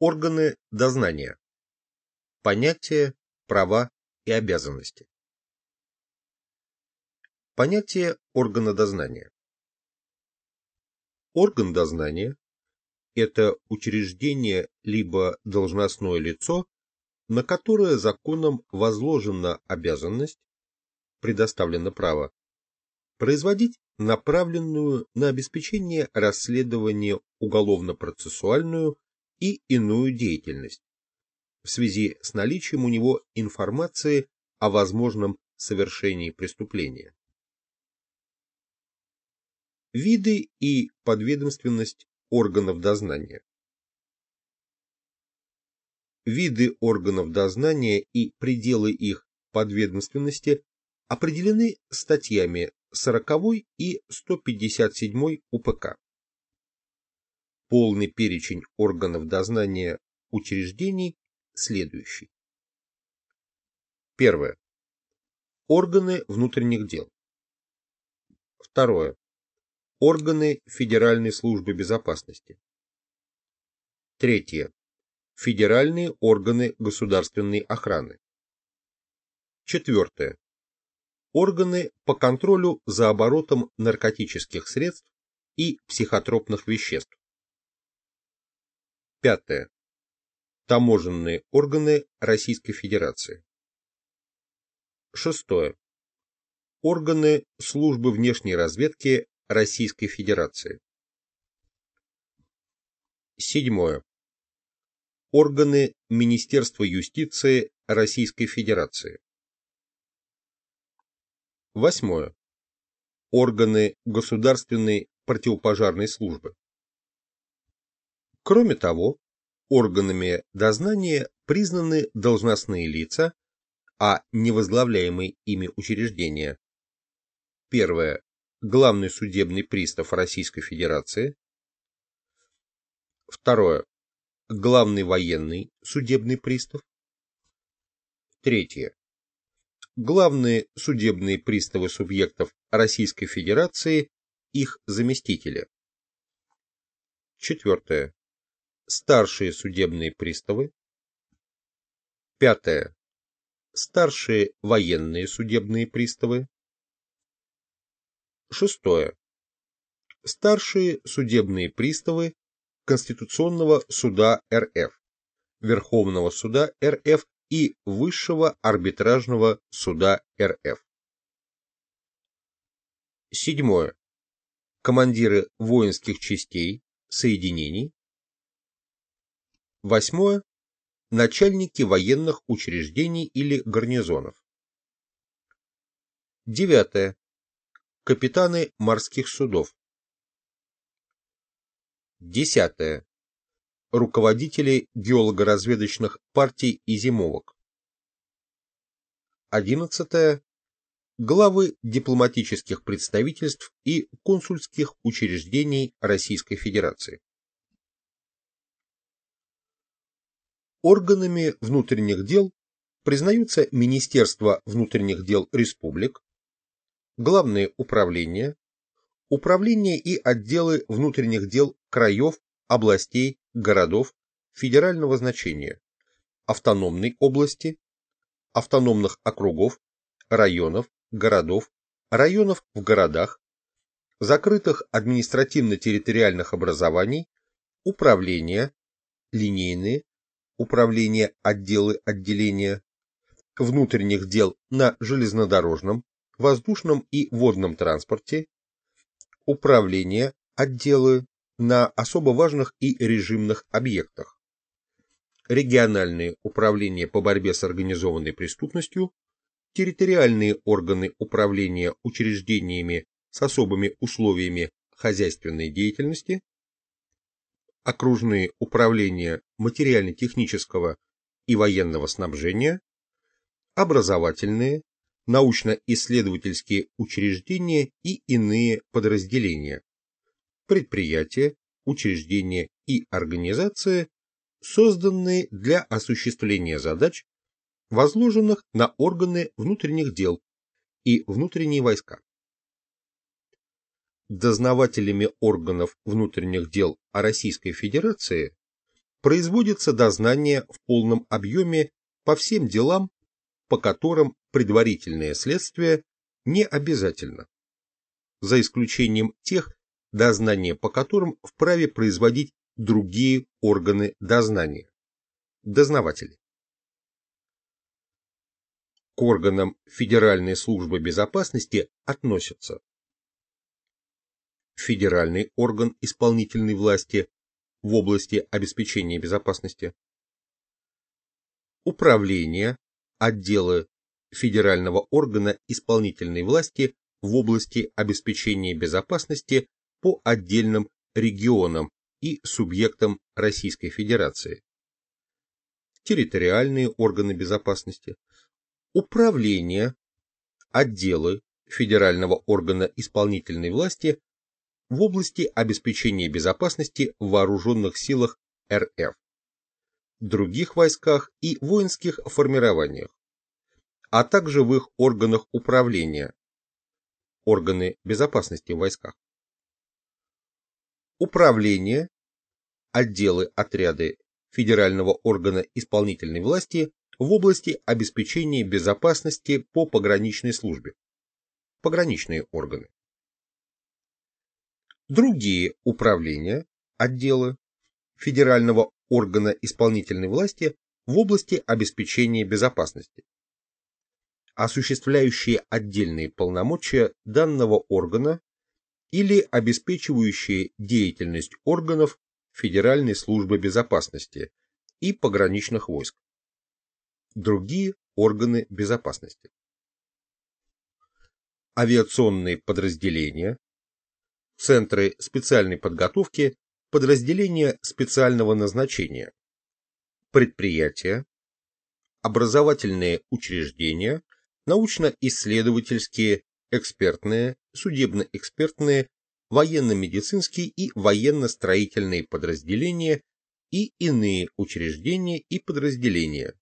Органы дознания. Понятия, права и обязанности. Понятие органа дознания. Орган дознания – это учреждение либо должностное лицо, на которое законом возложена обязанность, предоставлено право, производить направленную на обеспечение расследования уголовно-процессуальную и иную деятельность в связи с наличием у него информации о возможном совершении преступления. Виды и подведомственность органов дознания. Виды органов дознания и пределы их подведомственности определены статьями 40 и 157 УПК. Полный перечень органов дознания учреждений следующий. Первое. Органы внутренних дел. Второе. Органы Федеральной службы безопасности. Третье. Федеральные органы государственной охраны. Четвертое. Органы по контролю за оборотом наркотических средств и психотропных веществ. Пятое. Таможенные органы Российской Федерации. Шестое. Органы службы внешней разведки Российской Федерации. Седьмое. Органы Министерства юстиции Российской Федерации. Восьмое. Органы Государственной противопожарной службы. Кроме того, органами дознания признаны должностные лица, а не возглавляемые ими учреждения. Первое. Главный судебный пристав Российской Федерации. Второе. Главный военный судебный пристав. Третье. Главные судебные приставы субъектов Российской Федерации, их заместители. Четвертое. Старшие судебные приставы. Пятое. Старшие военные судебные приставы. Шестое. Старшие судебные приставы Конституционного суда РФ, Верховного суда РФ и Высшего арбитражного суда РФ. Седьмое. Командиры воинских частей, соединений, Восьмое. Начальники военных учреждений или гарнизонов. Девятое. Капитаны морских судов. Десятое. Руководители геолого-разведочных партий и зимовок. Одиннадцатое. Главы дипломатических представительств и консульских учреждений Российской Федерации. Органами внутренних дел признаются Министерство внутренних дел республик, Главные управления, управления и отделы внутренних дел краев, областей, городов федерального значения, автономной области, автономных округов, районов, городов, районов в городах, закрытых административно-территориальных образований, управления, линейные, управления отделы отделения, внутренних дел на железнодорожном, воздушном и водном транспорте, управления отделы на особо важных и режимных объектах, региональные управления по борьбе с организованной преступностью, территориальные органы управления учреждениями с особыми условиями хозяйственной деятельности, окружные управления материально-технического и военного снабжения, образовательные, научно-исследовательские учреждения и иные подразделения, предприятия, учреждения и организации, созданные для осуществления задач, возложенных на органы внутренних дел и внутренние войска дознавателями органов внутренних дел Российской Федерации производится дознание в полном объеме по всем делам, по которым предварительное следствие не обязательно, за исключением тех, дознание по которым вправе производить другие органы дознания, дознаватели. К органам Федеральной службы безопасности относятся Федеральный орган исполнительной власти в области обеспечения безопасности, Управление, отделы Федерального органа исполнительной власти в области обеспечения безопасности по отдельным регионам и субъектам Российской Федерации. Территориальные органы безопасности, управления, отделы Федерального органа исполнительной власти в области обеспечения безопасности в вооруженных силах РФ, других войсках и воинских формированиях, а также в их органах управления, органы безопасности в войсках. Управление, отделы, отряды Федерального органа исполнительной власти в области обеспечения безопасности по пограничной службе. Пограничные органы. Другие управления, отделы Федерального органа исполнительной власти в области обеспечения безопасности осуществляющие отдельные полномочия данного органа или обеспечивающие деятельность органов Федеральной службы безопасности и пограничных войск. Другие органы безопасности. Авиационные подразделения, центры специальной подготовки, подразделения специального назначения, предприятия, образовательные учреждения, научно-исследовательские, экспертные, судебно-экспертные, военно-медицинские и военно-строительные подразделения и иные учреждения и подразделения,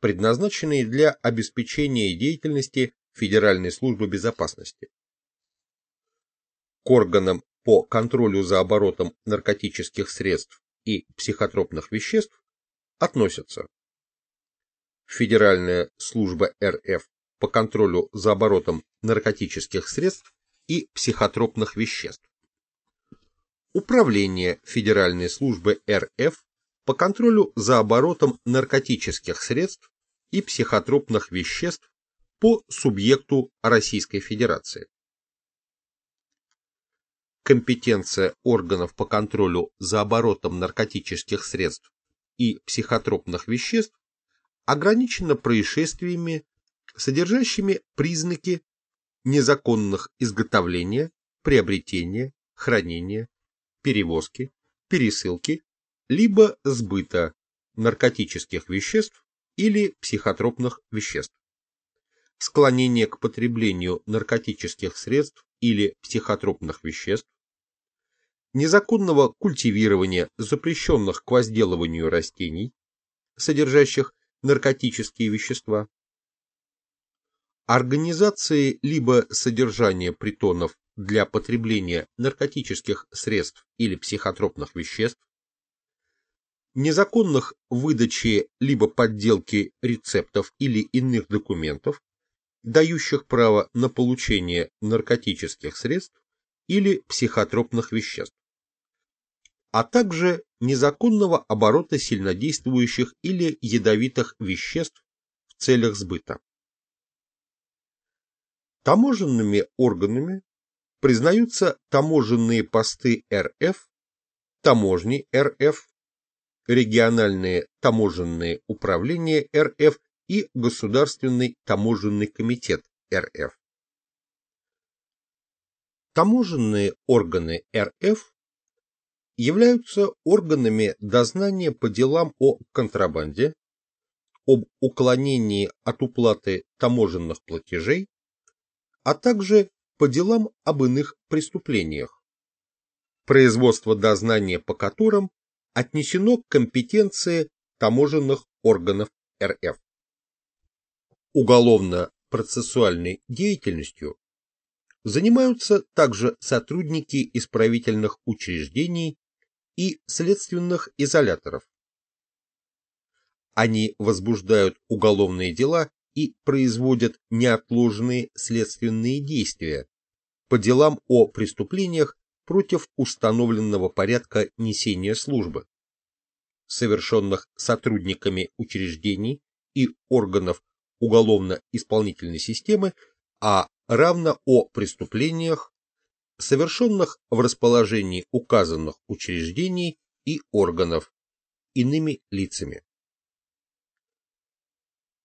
предназначенные для обеспечения деятельности Федеральной службы безопасности. К органам по контролю за оборотом наркотических средств и психотропных веществ относятся Федеральная служба РФ по контролю за оборотом наркотических средств и психотропных веществ. Управление Федеральной службы РФ по контролю за оборотом наркотических средств и психотропных веществ по субъекту Российской Федерации. Компетенция органов по контролю за оборотом наркотических средств и психотропных веществ ограничена происшествиями, содержащими признаки незаконных изготовления, приобретения, хранения, перевозки, пересылки, либо сбыта наркотических веществ или психотропных веществ. Склонение к потреблению наркотических средств или психотропных веществ, незаконного культивирования запрещенных к возделыванию растений, содержащих наркотические вещества, организации либо содержания притонов для потребления наркотических средств или психотропных веществ, незаконных выдачи либо подделки рецептов или иных документов, дающих право на получение наркотических средств или психотропных веществ, а также незаконного оборота сильнодействующих или ядовитых веществ в целях сбыта. Таможенными органами признаются таможенные посты РФ, таможни РФ, региональные таможенные управления РФ и Государственный таможенный комитет РФ. Таможенные органы РФ являются органами дознания по делам о контрабанде, об уклонении от уплаты таможенных платежей, а также по делам об иных преступлениях, производство дознания по которым отнесено к компетенции таможенных органов РФ. Уголовно-процессуальной деятельностью занимаются также сотрудники исправительных учреждений и следственных изоляторов, Они возбуждают уголовные дела и производят неотложные следственные действия по делам о преступлениях против установленного порядка несения службы, совершенных сотрудниками учреждений и органов уголовно-исполнительной системы, а равно о преступлениях, совершенных в расположении указанных учреждений и органов иными лицами.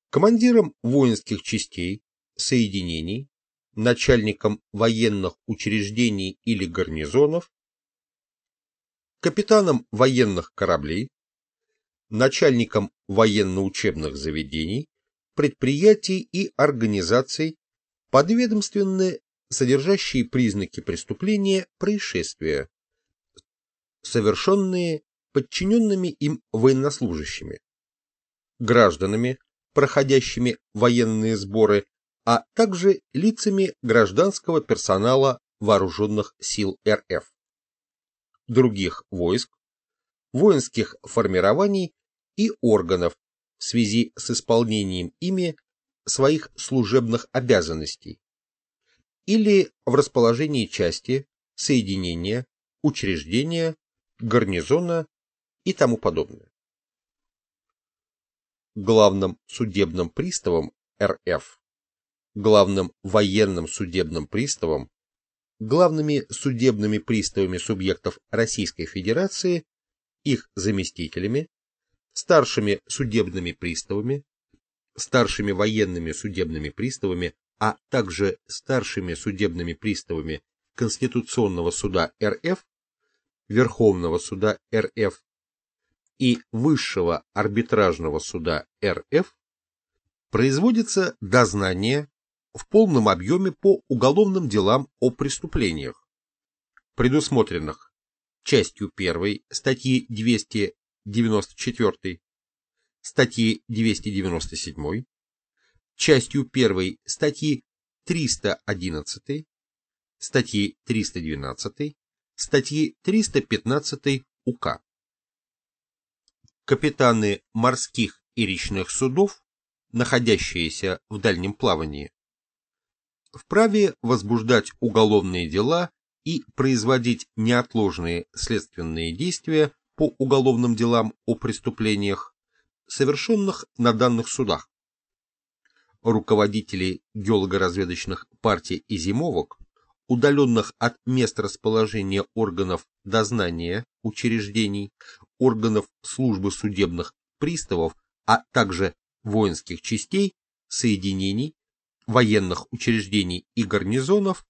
Командиром воинских частей, соединений, начальником военных учреждений или гарнизонов, капитаном военных кораблей, начальником военно-учебных заведений, предприятий и организаций, подведомственные, содержащие признаки преступления происшествия, совершенные подчиненными им военнослужащими, гражданами, проходящими военные сборы, а также лицами гражданского персонала вооруженных сил РФ, других войск, воинских формирований и органов в связи с исполнением ими своих служебных обязанностей или в расположении части, соединения, учреждения, гарнизона и тому подобное. Главным судебным приставом РФ, главным военным судебным приставом, главными судебными приставами субъектов Российской Федерации, их заместителями, старшими судебными приставами, старшими военными судебными приставами, а также старшими судебными приставами Конституционного суда РФ, Верховного суда РФ и Высшего арбитражного суда РФ производится дознание в полном объеме по уголовным делам о преступлениях, предусмотренных частью 1 статьи 294, статьи 297, частью 1 статьи 311, статьи 312, статьи 315 УК капитаны морских и речных судов, находящиеся в дальнем плавании, вправе возбуждать уголовные дела и производить неотложные следственные действия по уголовным делам о преступлениях, совершенных на данных судах. Руководители геолого-разведочных партий и зимовок, удаленных от мест расположения органов дознания учреждений, органов службы судебных приставов, а также воинских частей, соединений, военных учреждений и гарнизонов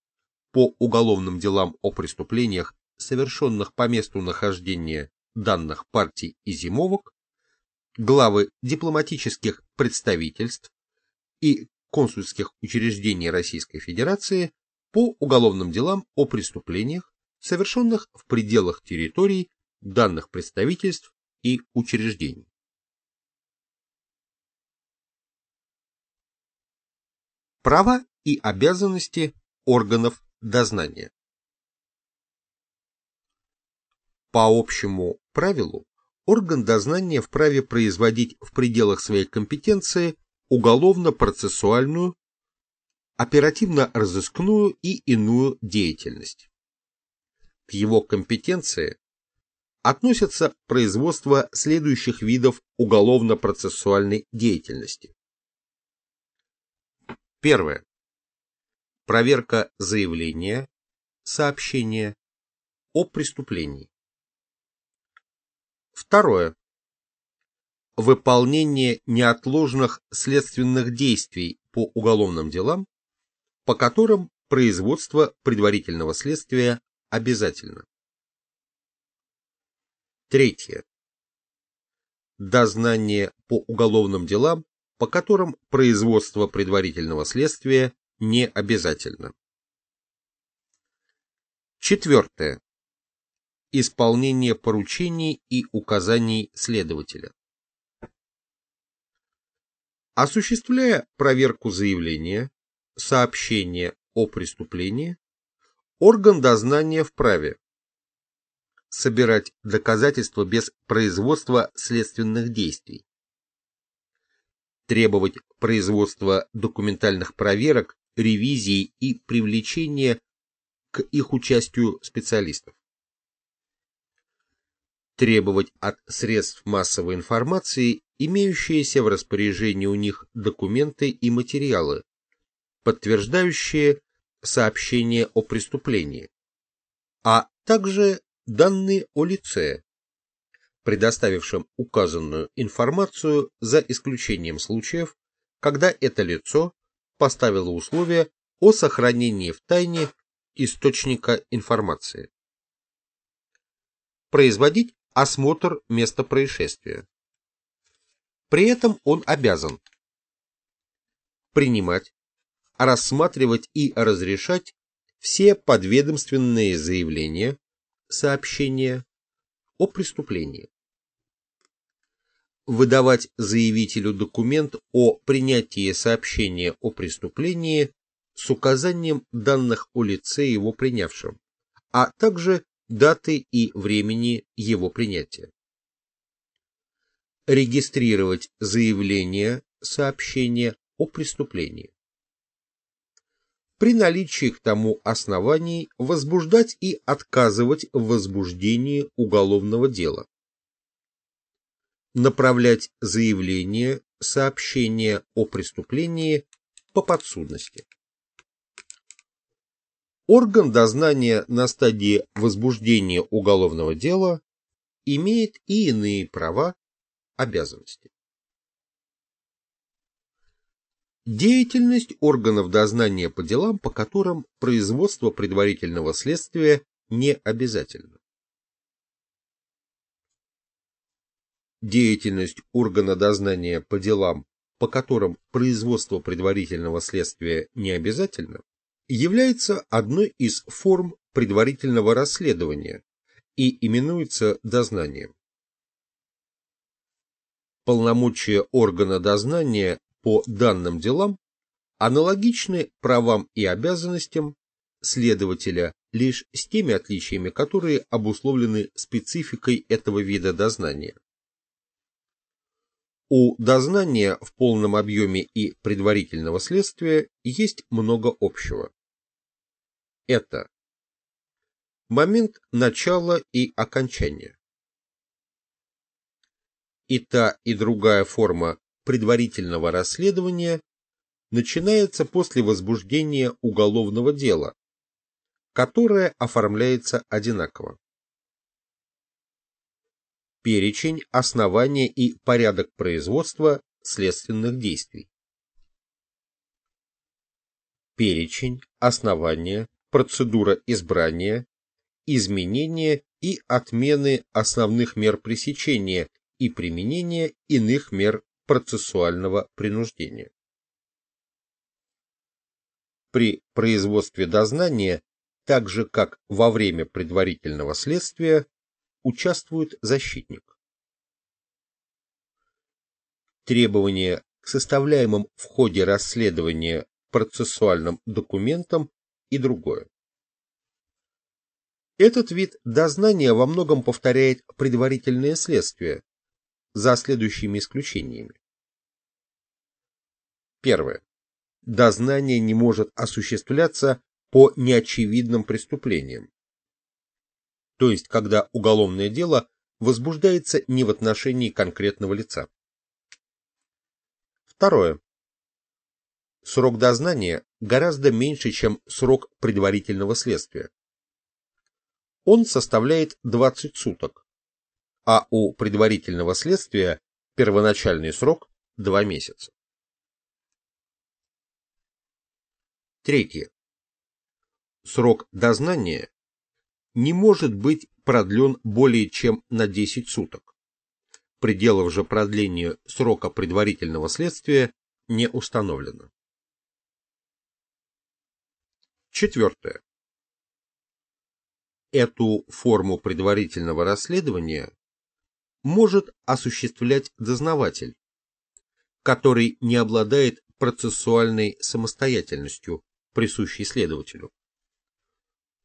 по уголовным делам о преступлениях, совершенных по месту нахождения данных партий и зимовок, главы дипломатических представительств и консульских учреждений Российской Федерации по уголовным делам о преступлениях, совершенных в пределах территорий данных представительств и учреждений. Права и обязанности органов дознания. По общему правилу, орган дознания вправе производить в пределах своей компетенции уголовно-процессуальную, оперативно-розыскную и иную деятельность. К его компетенции относятся производство следующих видов уголовно-процессуальной деятельности. Первое. Проверка заявления, сообщения о преступлении. Второе. Выполнение неотложных следственных действий по уголовным делам, по которым производство предварительного следствия обязательно. Третье. Дознание по уголовным делам, по которым производство предварительного следствия не обязательно. Четвертое. Исполнение поручений и указаний следователя. Осуществляя проверку заявления, сообщения о преступлении, орган дознания вправе собирать доказательства без производства следственных действий, требовать производства документальных проверок, ревизии и привлечения к их участию специалистов. Требовать от средств массовой информации имеющиеся в распоряжении у них документы и материалы, подтверждающие сообщение о преступлении, а также данные о лице, предоставившем указанную информацию за исключением случаев, когда это лицо поставило условия о сохранении в тайне источника информации. Производить осмотр места происшествия. При этом он обязан принимать, рассматривать и разрешать все подведомственные заявления, сообщения о преступлении. Выдавать заявителю документ о принятии сообщения о преступлении с указанием данных о лице его принявшем, а также даты и времени его принятия регистрировать заявление, сообщение о преступлении. При наличии к тому оснований возбуждать и отказывать в возбуждении уголовного дела. Направлять заявление, сообщение о преступлении по подсудности. Орган дознания на стадии возбуждения уголовного дела имеет и иные права, обязанности. Деятельность органов дознания по делам, по которым производство предварительного следствия не обязательно. Деятельность органа дознания по делам, по которым производство предварительного следствия не обязательно, является одной из форм предварительного расследования и именуется дознанием полномочия органа дознания по данным делам аналогичны правам и обязанностям следователя лишь с теми отличиями, которые обусловлены спецификой этого вида дознания. У дознания в полном объеме и предварительного следствия есть много общего. Это момент начала и окончания, и та, и другая форма предварительного расследования начинается после возбуждения уголовного дела, которое оформляется одинаково. Перечень, основания и порядок производства следственных действий. Перечень, основания, процедура избрания, изменения и отмены основных мер пресечения и применение иных мер процессуального принуждения. При производстве дознания, так же как во время предварительного следствия, участвует защитник. Требования к составляемым в ходе расследования процессуальным документам и другое. Этот вид дознания во многом повторяет предварительное следствие, за следующими исключениями. Первое. Дознание не может осуществляться по неочевидным преступлениям. То есть, когда уголовное дело возбуждается не в отношении конкретного лица. Второе. Срок дознания гораздо меньше, чем срок предварительного следствия. Он составляет 20 суток, а у предварительного следствия первоначальный срок – два месяца. Третье. Срок дознания не может быть продлен более чем на 10 суток. Пределов же продления срока предварительного следствия не установлено. Четвертое. Эту форму предварительного расследования может осуществлять дознаватель, который не обладает процессуальной самостоятельностью, присущей следователю.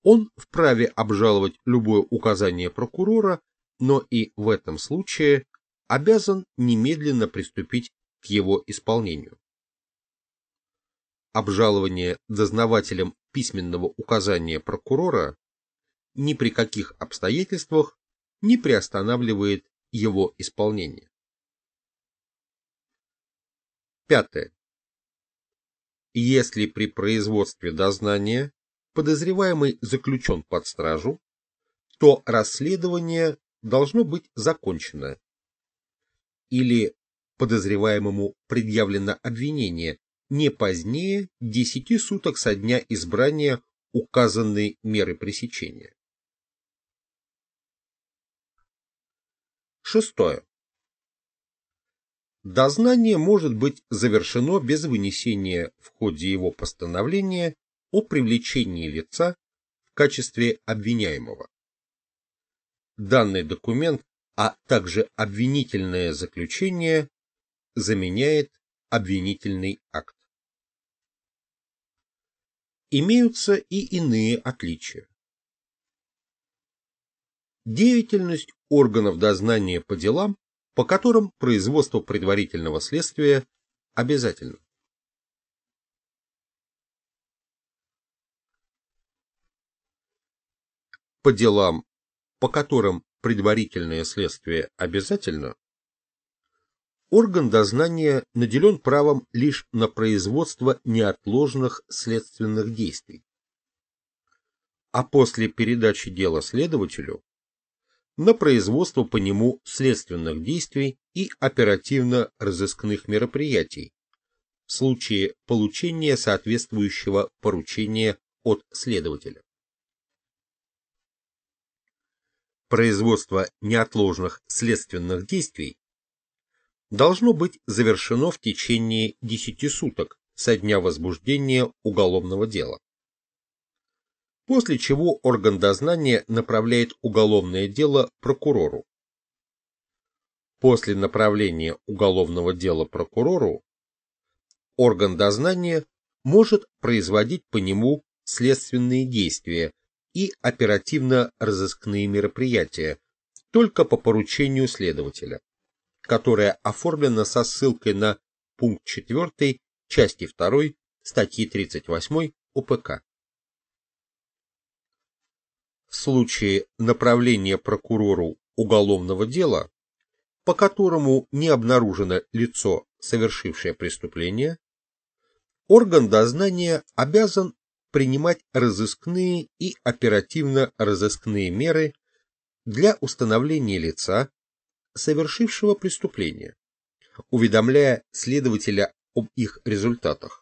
Он вправе обжаловать любое указание прокурора, но и в этом случае обязан немедленно приступить к его исполнению. Обжалование дознавателем письменного указания прокурора ни при каких обстоятельствах не приостанавливает его исполнение. Пятое. Если при производстве дознания подозреваемый заключен под стражу, то расследование должно быть закончено. Или подозреваемому предъявлено обвинение не позднее 10 суток со дня избрания указанной меры пресечения. Шестое. Дознание может быть завершено без вынесения в ходе его постановления о привлечении лица в качестве обвиняемого. Данный документ, а также обвинительное заключение заменяет обвинительный акт. Имеются и иные отличия. Деятельность органов дознания по делам, по которым производство предварительного следствия обязательно. По делам, по которым предварительное следствие обязательно, орган дознания наделен правом лишь на производство неотложных следственных действий. А после передачи дела следователю на производство по нему следственных действий и оперативно-розыскных мероприятий в случае получения соответствующего поручения от следователя. Производство неотложных следственных действий должно быть завершено в течение 10 суток со дня возбуждения уголовного дела после чего орган дознания направляет уголовное дело прокурору. После направления уголовного дела прокурору орган дознания может производить по нему следственные действия и оперативно-розыскные мероприятия только по поручению следователя, которое оформлено со ссылкой на пункт 4 части 2 статьи 38 УПК. В случае направления прокурору уголовного дела, по которому не обнаружено лицо, совершившее преступление, орган дознания обязан принимать разыскные и оперативно-розыскные меры для установления лица, совершившего преступление, уведомляя следователя об их результатах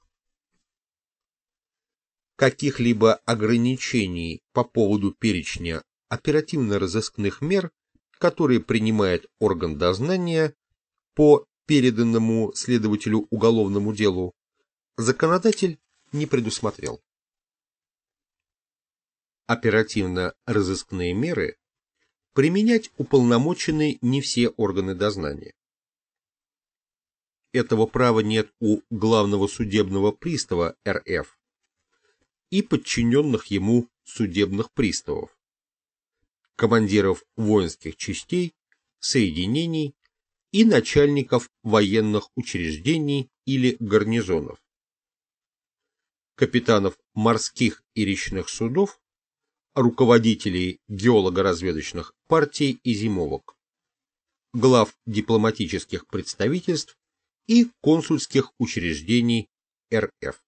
каких-либо ограничений по поводу перечня оперативно-розыскных мер, которые принимает орган дознания по переданному следователю уголовному делу, законодатель не предусмотрел. Оперативно-розыскные меры применять уполномочены не все органы дознания. Этого права нет у главного судебного пристава РФ, и подчиненных ему судебных приставов, командиров воинских частей, соединений и начальников военных учреждений или гарнизонов, капитанов морских и речных судов, руководителей геолого-разведочных партий и зимовок, глав дипломатических представительств и консульских учреждений РФ.